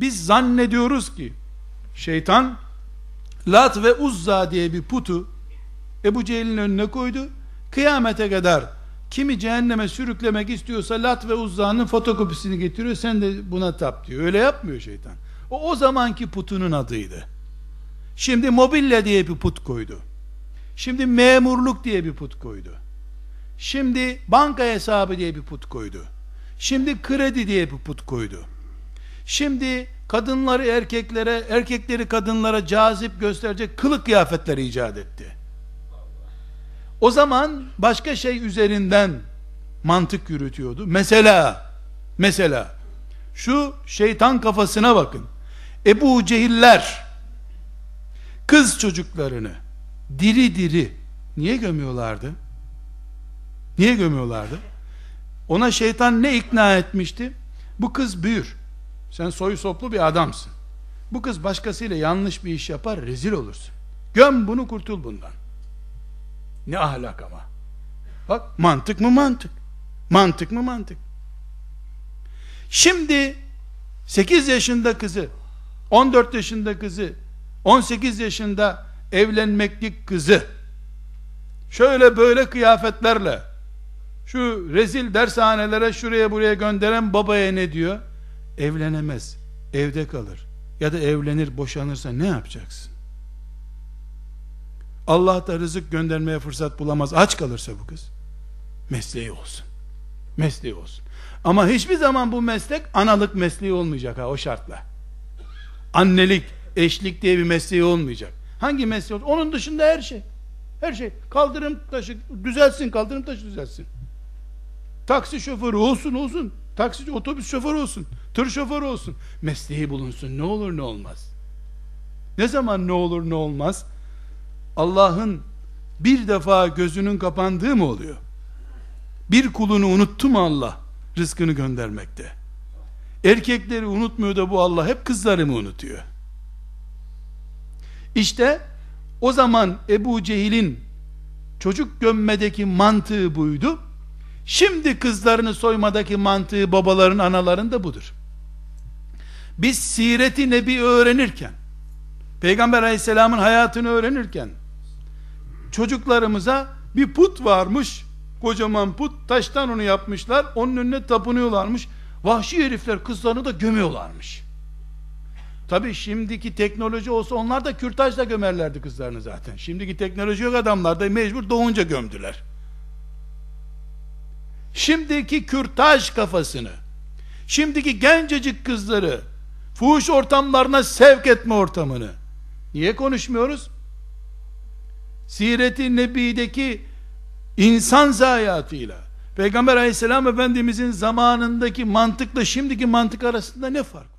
Biz zannediyoruz ki şeytan Lat ve Uzza diye bir putu Ebu Cehil'in önüne koydu. Kıyamete kadar kimi cehenneme sürüklemek istiyorsa Lat ve Uzza'nın fotokopisini getiriyor. Sen de buna tap diyor. Öyle yapmıyor şeytan. O o zamanki putunun adıydı. Şimdi mobilya diye bir put koydu. Şimdi memurluk diye bir put koydu. Şimdi banka hesabı diye bir put koydu. Şimdi kredi diye bir put koydu. Şimdi kadınları erkeklere, erkekleri kadınlara cazip gösterecek kılık kıyafetleri icat etti. O zaman başka şey üzerinden mantık yürütüyordu. Mesela, mesela, şu şeytan kafasına bakın. Ebu Cehiller, kız çocuklarını, diri diri, niye gömüyorlardı? Niye gömüyorlardı? Ona şeytan ne ikna etmişti? Bu kız büyür. Sen soyu soplu bir adamsın. Bu kız başkasıyla yanlış bir iş yapar, rezil olursun. Göm bunu kurtul bundan. Ne ahlak ama. Bak mantık mı mantık. Mantık mı mantık. Şimdi 8 yaşında kızı, 14 yaşında kızı, 18 yaşında evlenmeklik kızı şöyle böyle kıyafetlerle şu rezil dershanelere şuraya buraya gönderen babaya ne diyor? Evlenemez. Evde kalır. Ya da evlenir boşanırsa ne yapacaksın? Allah da rızık göndermeye fırsat bulamaz. Aç kalırsa bu kız. Mesleği olsun. Mesleği olsun. Ama hiçbir zaman bu meslek analık mesleği olmayacak ha o şartla. Annelik, eşlik diye bir mesleği olmayacak. Hangi mesleği olsun? Onun dışında her şey. Her şey. Kaldırım taşı düzelsin, kaldırım taşı düzelsin. Taksi şoförü olsun olsun. Taksi otobüs şoförü olsun. Tır şoförü olsun. Mesleği bulunsun. Ne olur ne olmaz. Ne zaman ne olur ne olmaz? Allah'ın bir defa gözünün kapandığı mı oluyor? Bir kulunu unuttu mu Allah? Rızkını göndermekte. Erkekleri unutmuyor da bu Allah hep kızları mı unutuyor? İşte o zaman Ebu Cehil'in çocuk gömmedeki mantığı buydu. Şimdi kızlarını soymadaki mantığı babaların anaların da budur. Biz sireti nebi öğrenirken Peygamber aleyhisselamın hayatını öğrenirken çocuklarımıza bir put varmış kocaman put taştan onu yapmışlar onun önüne tapınıyorlarmış. Vahşi herifler kızlarını da gömüyorlarmış. Tabi şimdiki teknoloji olsa onlar da kürtajla gömerlerdi kızlarını zaten. Şimdiki teknoloji yok adamlar da mecbur doğunca gömdüler. Şimdiki kürtaj kafasını şimdiki gencecik kızları fuhuş ortamlarına sevk etme ortamını. Niye konuşmuyoruz? Siret-i Nebi'deki insan zayiatıyla. Peygamber aleyhisselam efendimizin zamanındaki mantıkla şimdiki mantık arasında ne fark